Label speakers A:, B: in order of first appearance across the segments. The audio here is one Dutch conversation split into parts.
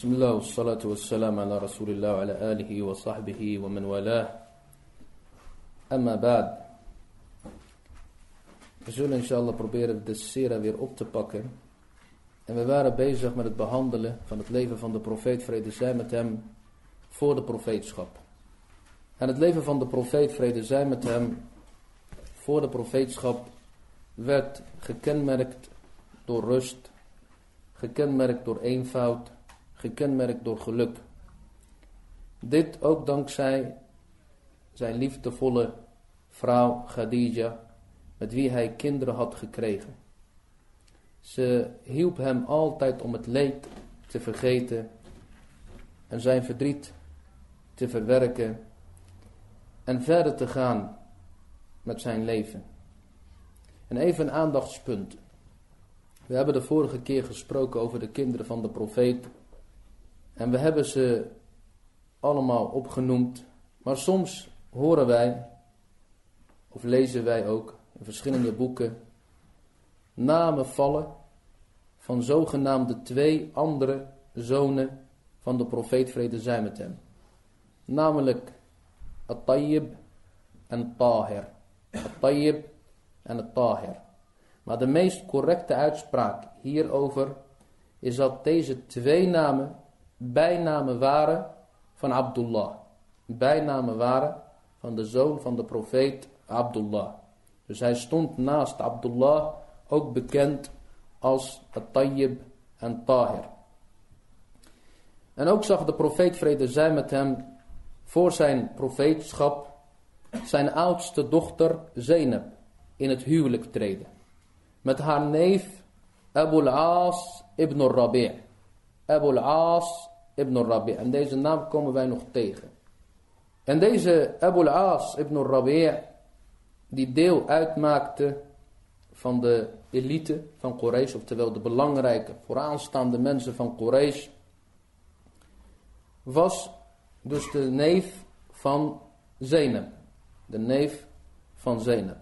A: بسم الله والصلاة والسلام على رسول الله وعلى آله وصحبه ومن والاه أما بعد We zullen inshallah proberen de sera weer op te pakken. En we waren bezig met het behandelen van het leven van de profeet, vrede zij met hem, voor de profeetschap. En het leven van de profeet, vrede zij met hem, voor de profeetschap, werd gekenmerkt door rust, gekenmerkt door eenvoud, gekenmerkt door geluk. Dit ook dankzij zijn liefdevolle vrouw Khadija, met wie hij kinderen had gekregen. Ze hielp hem altijd om het leed te vergeten en zijn verdriet te verwerken en verder te gaan met zijn leven. En even een aandachtspunt. We hebben de vorige keer gesproken over de kinderen van de profeet. En we hebben ze allemaal opgenoemd. Maar soms horen wij, of lezen wij ook in verschillende boeken, namen vallen van zogenaamde twee andere zonen van de profeet vrede zij met hem. Namelijk At-Tayyib en Tahir. At-Tayyib en At-Tahir. Maar de meest correcte uitspraak hierover is dat deze twee namen bijnamen waren van Abdullah. Bijnamen waren van de zoon van de profeet Abdullah. Dus hij stond naast Abdullah, ook bekend als At-Tayyib en Tahir. En ook zag de profeet vrede zij met hem voor zijn profeetschap zijn oudste dochter Zainab in het huwelijk treden. Met haar neef Abu al-As ibn al-Rabi'. Abu al-As ibn al-Rabi'. En deze naam komen wij nog tegen. En deze Abu al-As ibn al-Rabi' die deel uitmaakte van de elite van Quraysh, oftewel de belangrijke vooraanstaande mensen van Quraysh, was dus de neef van Zainab. De neef van Zainab.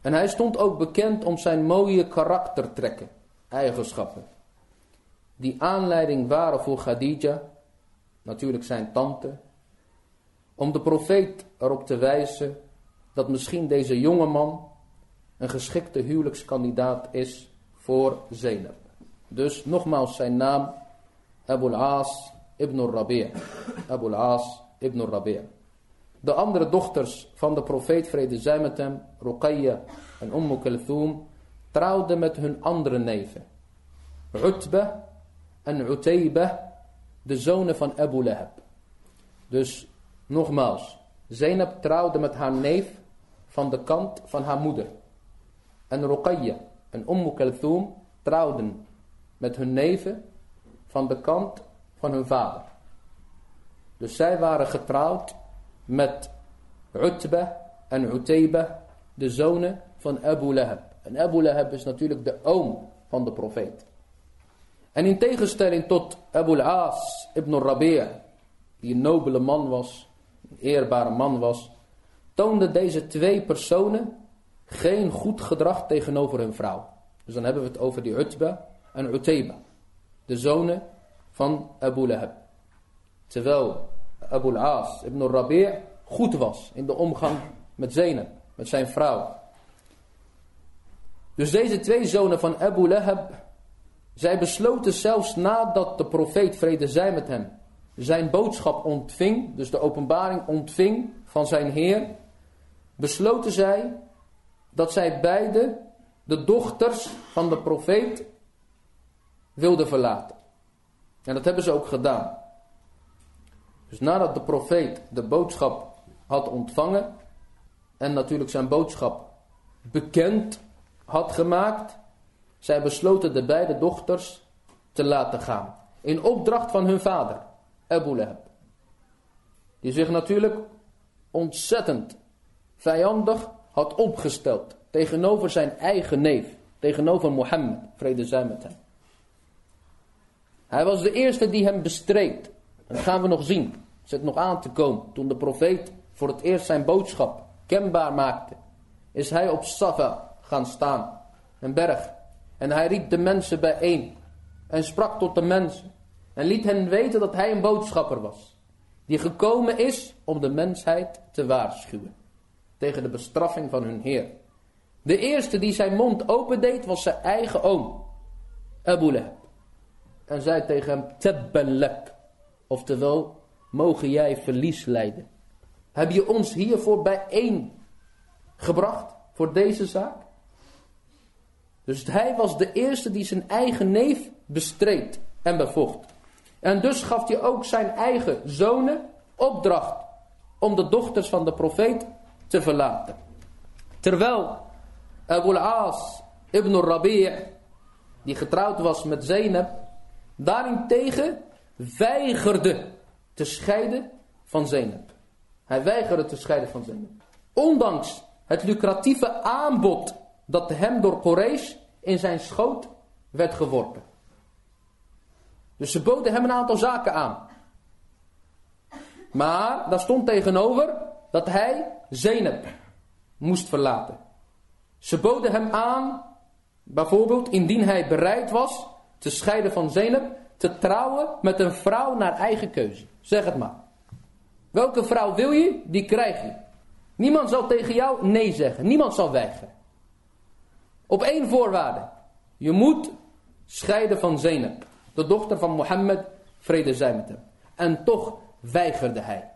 A: En hij stond ook bekend om zijn mooie karaktertrekken, eigenschappen. Die aanleiding waren voor Khadija, natuurlijk zijn tante, om de profeet erop te wijzen dat misschien deze jonge man een geschikte huwelijkskandidaat is voor Zainab. Dus nogmaals zijn naam Abu al-As ibn al-Rabi' Abu al-As ibn al-Rabi' De andere dochters van de profeet vrede zij met hem, Ruqayya en Umm Kulthum, trouwden met hun andere neven. Utbah en Utaybah, de zonen van Abu Lahab. Dus nogmaals, Zainab trouwde met haar neef van de kant van haar moeder. En Ruqayya en Umm Kulthum trouwden met hun neven van de kant van hun vader. Dus zij waren getrouwd met Utbah en Utaybah, de zonen van Abu Lahab. En Abu Lahab is natuurlijk de oom van de profeet. En in tegenstelling tot Abu al-As ibn Rabi' die een nobele man was, een eerbare man was, toonden deze twee personen geen goed gedrag tegenover hun vrouw. Dus dan hebben we het over die Utbah en Utaybah, de zonen van Abu Lahab. Terwijl Abu al-As ibn Rabi' goed was in de omgang met Zainab, met zijn vrouw. Dus deze twee zonen van Abu Lahab, zij besloten zelfs nadat de profeet vrede zij met hem, zijn boodschap ontving, dus de openbaring ontving van zijn Heer, besloten zij dat zij beide de dochters van de profeet wilden verlaten. En dat hebben ze ook gedaan. Dus nadat de profeet de boodschap had ontvangen en natuurlijk zijn boodschap bekend had gemaakt, zij besloten de beide dochters te laten gaan. In opdracht van hun vader, Abu Lahab. Die zich natuurlijk ontzettend vijandig had opgesteld tegenover zijn eigen neef, tegenover Mohammed, vrede zij met hem. Hij was de eerste die hem bestreed. Dat gaan we nog zien. Zit nog aan te komen. Toen de profeet voor het eerst zijn boodschap kenbaar maakte, is hij op Safa gaan staan, een berg. En hij riep de mensen bijeen en sprak tot de mensen. En liet hen weten dat hij een boodschapper was. Die gekomen is om de mensheid te waarschuwen. Tegen de bestraffing van hun Heer. De eerste die zijn mond opendeed was zijn eigen oom. Abu. En zei tegen hem, tabban lak. Oftewel, mogen jij verlies lijden. Heb je ons hiervoor bijeen gebracht? Voor deze zaak? Dus hij was de eerste die zijn eigen neef bestreed en bevocht. En dus gaf hij ook zijn eigen zonen opdracht om de dochters van de profeet te verlaten. Terwijl Abu al-As ibn Rabi' die getrouwd was met Zainab, daarentegen weigerde te scheiden van Zainab. Hij weigerde te scheiden van Zainab. Ondanks het lucratieve aanbod dat hem door Quraysh in zijn schoot werd geworpen. Dus ze boden hem een aantal zaken aan. Maar daar stond tegenover dat hij Zenep moest verlaten. Ze boden hem aan, bijvoorbeeld indien hij bereid was te scheiden van Zenep, te trouwen met een vrouw naar eigen keuze. Zeg het maar. Welke vrouw wil je, die krijg je. Niemand zal tegen jou nee zeggen. Niemand zal weigeren. Op één voorwaarde. Je moet scheiden van Zainab. De dochter van Mohammed, vrede zij met hem. En toch weigerde hij.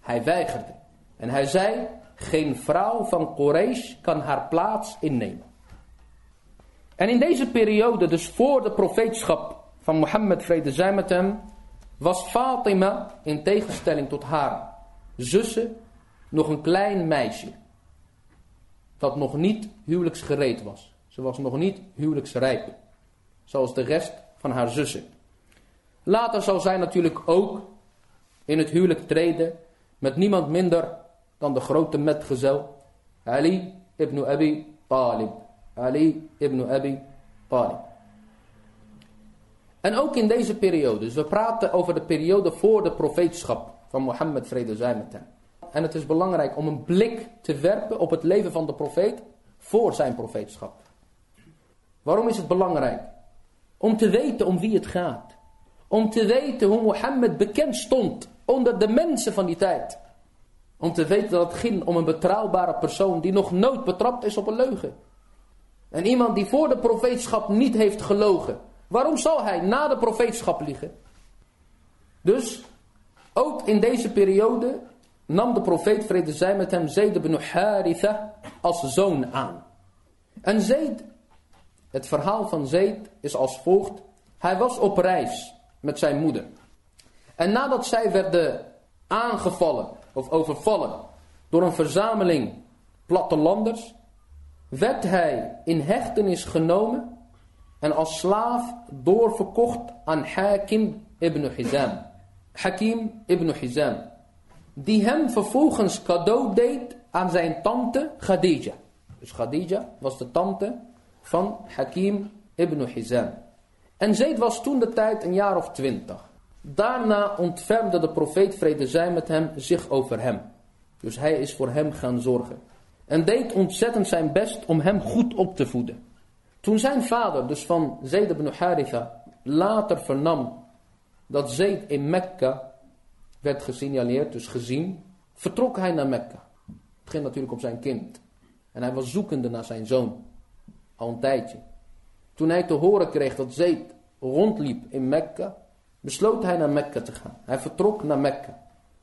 A: Hij weigerde. En hij zei, geen vrouw van Quraysh kan haar plaats innemen. En in deze periode, dus voor de profeetschap van Mohammed, vrede zij met hem, was Fatima in tegenstelling tot haar zussen nog een klein meisje. Dat nog niet huwelijksgereed was. Ze was nog niet huwelijksrijp. Zoals de rest van haar zussen. Later zal zij natuurlijk ook in het huwelijk treden met niemand minder dan de grote metgezel Ali ibn Abi Talib. Ali ibn Abi Talib. En ook in deze periode, dus we praten over de periode voor de profeetschap van Mohammed vrede zij met hem. En het is belangrijk om een blik te werpen op het leven van de profeet voor zijn profeetschap. Waarom is het belangrijk? Om te weten om wie het gaat. Om te weten hoe Mohammed bekend stond onder de mensen van die tijd. Om te weten dat het ging om een betrouwbare persoon die nog nooit betrapt is op een leugen. En iemand die voor de profeetschap niet heeft gelogen. Waarom zal hij na de profeetschap liegen? Dus ook in deze periode nam de profeet vrede zij met hem Zayd ibn Haritha als zoon aan. En Zayd, het verhaal van Zayd is als volgt. Hij was op reis met zijn moeder. En nadat zij werden aangevallen of overvallen door een verzameling plattelanders, werd hij in hechtenis genomen en als slaaf doorverkocht aan Hakim ibn Hizam. Hakim ibn Hizam die hem vervolgens cadeau deed aan zijn tante Khadija. Dus Khadija was de tante van Hakim ibn Hizam. En Zaid was toen de tijd een jaar of twintig. Daarna ontfermde de profeet vrede zij met hem zich over hem. Dus hij is voor hem gaan zorgen. En deed ontzettend zijn best om hem goed op te voeden. Toen zijn vader, dus van Zaid ibn Haritha, later vernam dat Zaid in Mekka werd gesignaleerd, dus gezien, vertrok hij naar Mekka. Het ging natuurlijk om zijn kind. En hij was zoekende naar zijn zoon. Al een tijdje. Toen hij te horen kreeg dat Zeed rondliep in Mekka, besloot hij naar Mekka te gaan. Hij vertrok naar Mekka.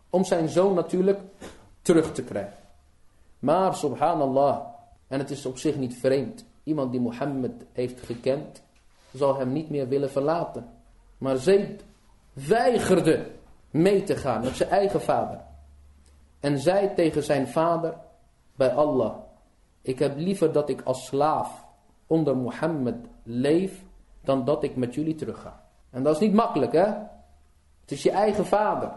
A: Om zijn zoon natuurlijk terug te krijgen. Maar subhanallah, en het is op zich niet vreemd. Iemand die Mohammed heeft gekend, zal hem niet meer willen verlaten. Maar Zeed weigerde mee te gaan met zijn eigen vader. En zei tegen zijn vader bij Allah, ik heb liever dat ik als slaaf onder Mohammed leef, dan dat ik met jullie terugga. En dat is niet makkelijk hè. Het is je eigen vader.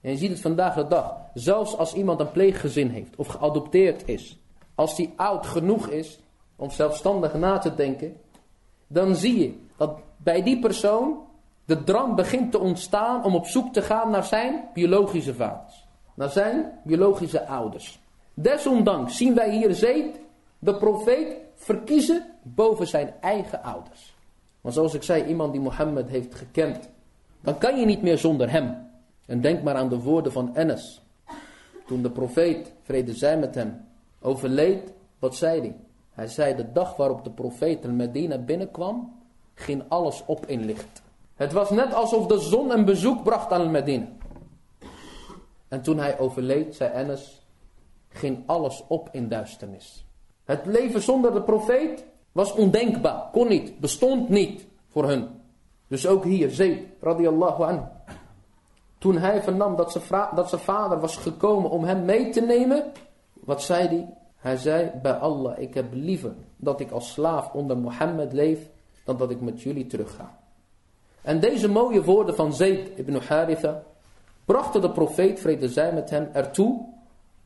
A: En je ziet het vandaag de dag. Zelfs als iemand een pleeggezin heeft of geadopteerd is. Als die oud genoeg is om zelfstandig na te denken. Dan zie je dat bij die persoon de drang begint te ontstaan om op zoek te gaan naar zijn biologische vaders. Naar zijn biologische ouders. Desondanks zien wij hier Zeed, de profeet, verkiezen boven zijn eigen ouders. Maar zoals ik zei, iemand die Mohammed heeft gekend Dan kan je niet meer zonder hem. En denk maar aan de woorden van Enes. Toen de profeet, vrede zij met hem, overleed, wat zei hij? Hij zei de dag waarop de profeet in Medina binnenkwam, ging alles op in licht. Het was net alsof de zon een bezoek bracht aan Medina. En toen hij overleed, zei Enes, ging alles op in duisternis. Het leven zonder de profeet was ondenkbaar, kon niet, bestond niet voor hun. Dus ook hier, Zayd, radiallahu anhu. Toen hij vernam dat zijn, dat zijn vader was gekomen om hem mee te nemen, wat zei hij? Hij zei, bij Allah, ik heb liever dat ik als slaaf onder Mohammed leef, dan dat ik met jullie terugga. En deze mooie woorden van Zayd ibn Haritha brachten de profeet, vrede zij met hem, ertoe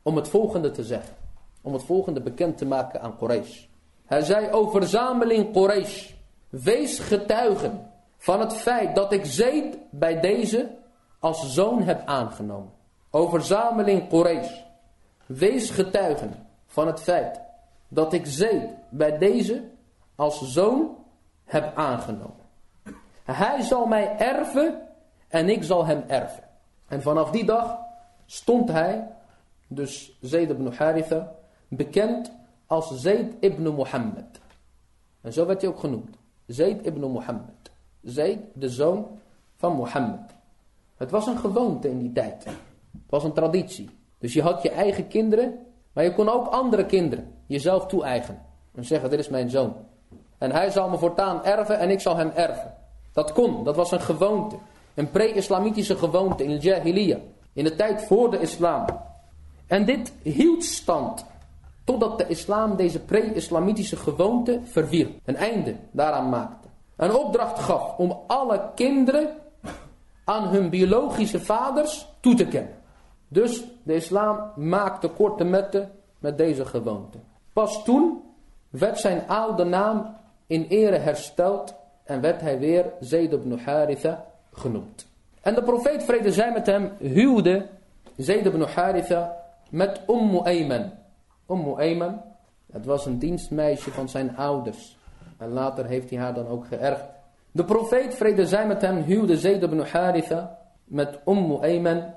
A: om het volgende te zeggen. Om het volgende bekend te maken aan Quraysh. Hij zei, o verzameling Quraysh, wees getuigen van het feit dat ik Zayd bij deze als zoon heb aangenomen. O verzameling Quraysh, wees getuigen van het feit dat ik Zayd bij deze als zoon heb aangenomen. Hij zal mij erven en ik zal hem erven. En vanaf die dag stond hij, dus Zayd ibn Haritha, bekend als Zayd ibn Muhammad. En zo werd hij ook genoemd. Zayd ibn Muhammad. Zayd, de zoon van Mohammed. Het was een gewoonte in die tijd. Het was een traditie. Dus je had je eigen kinderen, maar je kon ook andere kinderen jezelf toe-eigenen. En zeggen, dit is mijn zoon. En hij zal me voortaan erven en ik zal hem erven. Dat kon, dat was een gewoonte. Een pre-islamitische gewoonte in de. In de tijd voor de islam. En dit hield stand. Totdat de islam deze pre-islamitische gewoonte verwierp. Een einde daaraan maakte. Een opdracht gaf om alle kinderen aan hun biologische vaders toe te kennen. Dus de islam maakte korte metten met deze gewoonte. Pas toen werd zijn oude naam in ere hersteld en werd hij weer Zayd ibn Haritha genoemd. En de profeet vrede zij met hem huwde Zayd ibn Haritha met Ummu Ayman. Ummu Ayman, het was een dienstmeisje van zijn ouders. En later heeft hij haar dan ook geërfd. De profeet vrede zij met hem huwde Zayd ibn Haritha met Ummu Ayman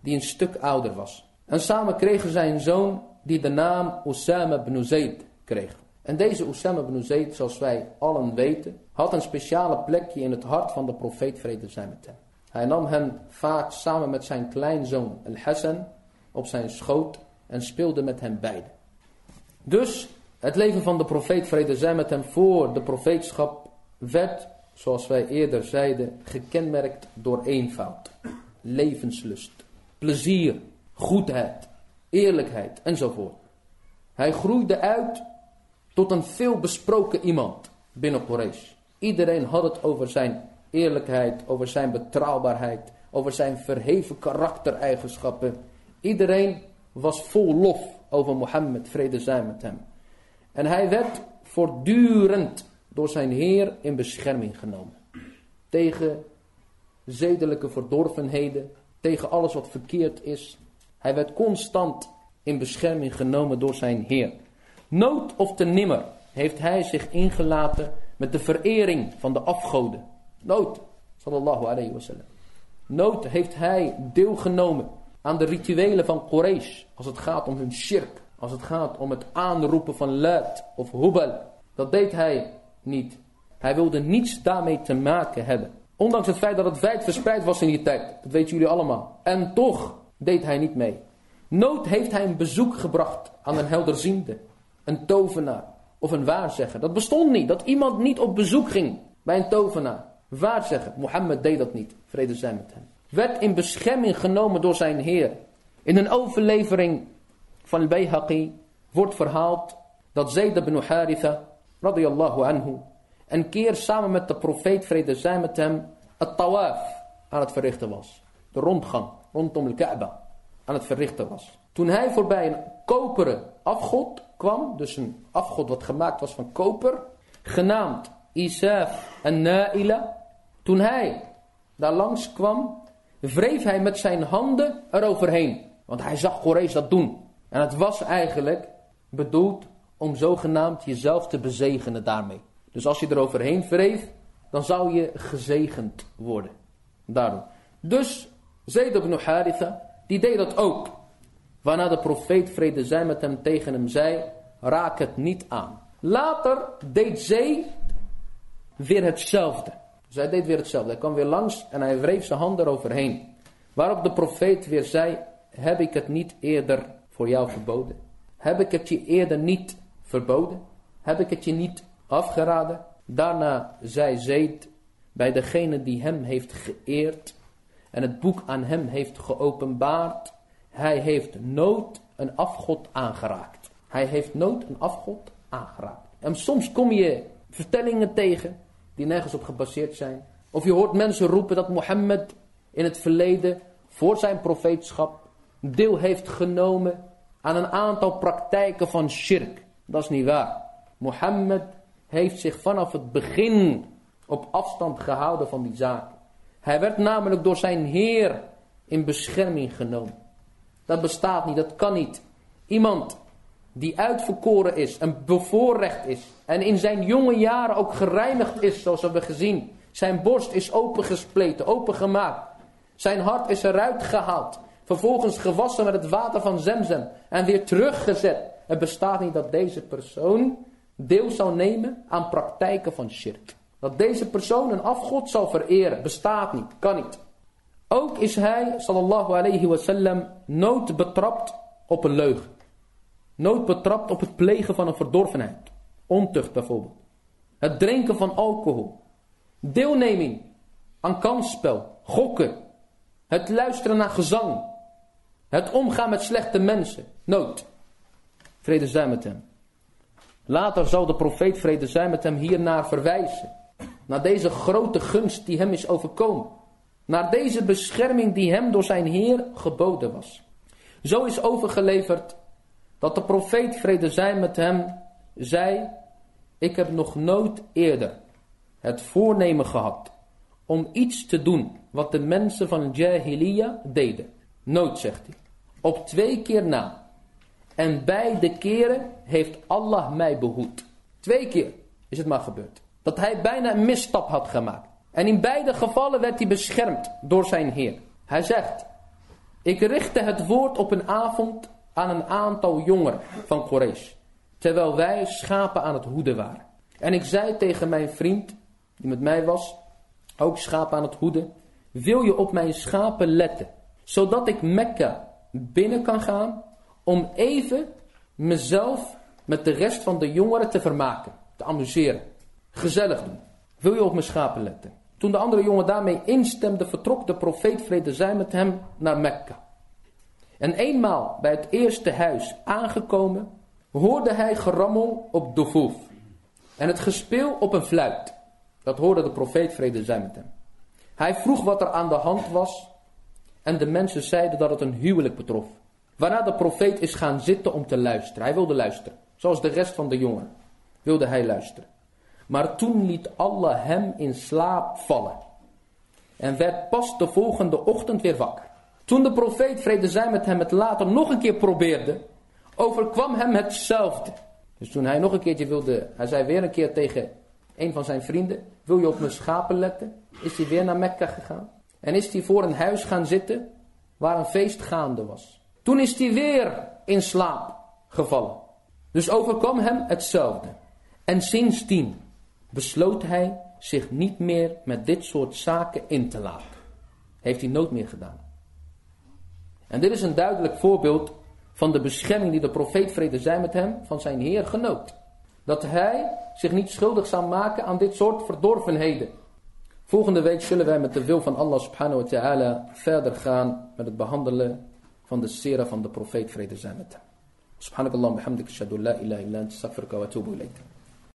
A: die een stuk ouder was. En samen kregen zij een zoon die de naam Usama ibn Zayd kreeg. En deze Usama ibn Zayd, zoals wij allen weten, had een speciale plekje in het hart van de profeet vrede zijn met hem. Hij nam hem vaak samen met zijn kleinzoon Al-Hassan op zijn schoot en speelde met hem beiden. Dus het leven van de profeet vrede zij met hem voor de profeetschap werd, zoals wij eerder zeiden, gekenmerkt door eenvoud, levenslust, plezier, goedheid, eerlijkheid enzovoort. Hij groeide uit tot een veel besproken iemand binnen Quraysh. Iedereen had het over zijn eerlijkheid, over zijn betrouwbaarheid, over zijn verheven karaktereigenschappen. Iedereen was vol lof over Mohammed, vrede zijn met hem. En hij werd voortdurend door zijn Heer in bescherming genomen. Tegen zedelijke verdorvenheden, tegen alles wat verkeerd is. Hij werd constant in bescherming genomen door zijn Heer. Nood of te nimmer heeft hij zich ingelaten met de verering van de afgoden. Nood, sallallahu alayhi wasallam. Nood heeft hij deelgenomen aan de rituelen van Quraysh. Als het gaat om hun shirk. Als het gaat om het aanroepen van Lat of Hubal. Dat deed hij niet. Hij wilde niets daarmee te maken hebben. Ondanks het feit dat het wijd verspreid was in die tijd. Dat weten jullie allemaal. En toch deed hij niet mee. Nood heeft hij een bezoek gebracht aan een helderziende. Een tovenaar of een waarzegger. Dat bestond niet. Dat iemand niet op bezoek ging bij een tovenaar. Waarzegger. Mohammed deed dat niet. Vrede zijn met hem. Werd in bescherming genomen door zijn Heer. In een overlevering van al-Bayhaqi wordt verhaald dat Zayd ibn Haritha radiyallahu anhu een keer samen met de profeet vrede zijn met hem het tawaf aan het verrichten was. De rondgang rondom de Kaaba aan het verrichten was. Toen hij voorbij een koperen afgod kwam, dus een afgod wat gemaakt was van koper, genaamd Isaf en Naila. Toen hij daar langs kwam, wreef hij met zijn handen eroverheen. Want hij zag Gorees dat doen. En het was eigenlijk bedoeld om zogenaamd jezelf te bezegenen daarmee. Dus als je eroverheen wreef, dan zou je gezegend worden. Daarom. Dus Zayd ibn Haritha, die deed dat ook. Waarna de profeet vrede zij met hem tegen hem zei, raak het niet aan. Later deed Zayd weer hetzelfde. Zij deed weer hetzelfde. Hij kwam weer langs en hij wreef zijn hand eroverheen. Waarop de profeet weer zei, heb ik het niet eerder voor jou verboden? Heb ik het je eerder niet verboden? Heb ik het je niet afgeraden? Daarna zei Zeed bij degene die hem heeft geëerd en het boek aan hem heeft geopenbaard. Hij heeft nooit een afgod aangeraakt. Hij heeft nooit een afgod aangeraakt. En soms kom je vertellingen tegen die nergens op gebaseerd zijn. Of je hoort mensen roepen dat Mohammed in het verleden voor zijn profeetschap deel heeft genomen aan een aantal praktijken van shirk. Dat is niet waar. Mohammed heeft zich vanaf het begin op afstand gehouden van die zaken. Hij werd namelijk door zijn Heer in bescherming genomen. Dat bestaat niet, dat kan niet. Iemand die uitverkoren is en bevoorrecht is en in zijn jonge jaren ook gereinigd is, zoals we hebben gezien. Zijn borst is opengespleten, opengemaakt. Zijn hart is eruit gehaald. Vervolgens gewassen met het water van Zemzem en weer teruggezet. Het bestaat niet dat deze persoon deel zou nemen aan praktijken van shirk. Dat deze persoon een afgod zal vereren. Bestaat niet, kan niet. Ook is hij, sallallahu alayhi wasallam, nooit betrapt op een leugen. Nooit betrapt op het plegen van een verdorvenheid. Ontucht bijvoorbeeld. Het drinken van alcohol. Deelneming aan kansspel. Gokken. Het luisteren naar gezang. Het omgaan met slechte mensen. Nooit. Vrede zij met hem. Later zal de profeet vrede zij met hem hiernaar verwijzen. Naar deze grote gunst die hem is overkomen. Naar deze bescherming die hem door zijn Heer geboden was. Zo is overgeleverd dat de profeet vrede zij met hem zei. Ik heb nog nooit eerder het voornemen gehad om iets te doen wat de mensen van Jahiliya deden. Nooit, zegt hij. Op twee keer na. En beide keren heeft Allah mij behoed. Twee keer is het maar gebeurd. Dat hij bijna een misstap had gemaakt. En in beide gevallen werd hij beschermd door zijn Heer. Hij zegt, ik richtte het woord op een avond aan een aantal jongeren van Quraysh. Terwijl wij schapen aan het hoeden waren. En ik zei tegen mijn vriend, die met mij was, ook schapen aan het hoeden. Wil je op mijn schapen letten, zodat ik Mekka binnen kan gaan om even mezelf met de rest van de jongeren te vermaken, te amuseren, gezellig doen. Wil je op mijn schapen letten? Toen de andere jongen daarmee instemde, vertrok de profeet vrede zij met hem naar Mekka. En eenmaal bij het eerste huis aangekomen, hoorde hij gerammel op de en het gespeel op een fluit. Dat hoorde de profeet vrede zij met hem. Hij vroeg wat er aan de hand was en de mensen zeiden dat het een huwelijk betrof. Waarna de profeet is gaan zitten om te luisteren. Hij wilde luisteren. Zoals de rest van de jongen wilde hij luisteren. Maar toen liet Allah hem in slaap vallen. En werd pas de volgende ochtend weer wakker. Toen de profeet, vrede zij met hem, het later nog een keer probeerde, overkwam hem hetzelfde. Dus toen hij nog een keertje wilde, hij zei weer een keer tegen een van zijn vrienden, wil je op mijn schapen letten? Is hij weer naar Mekka gegaan. En is hij voor een huis gaan zitten waar een feest gaande was. Toen is hij weer in slaap gevallen. Dus overkwam hem hetzelfde. En sindsdien besloot hij zich niet meer met dit soort zaken in te laten. Heeft hij nooit meer gedaan. En dit is een duidelijk voorbeeld van de bescherming die de profeet vrede zij met hem van zijn Heer genoot. Dat hij zich niet schuldig zou maken aan dit soort verdorvenheden. Volgende week zullen wij met de wil van Allah subhanahu wa ta'ala verder gaan met het behandelen van de sera van de profeet vrede zij met hem. Subhanakallah anta astaghfiruka wa atubu ilayk.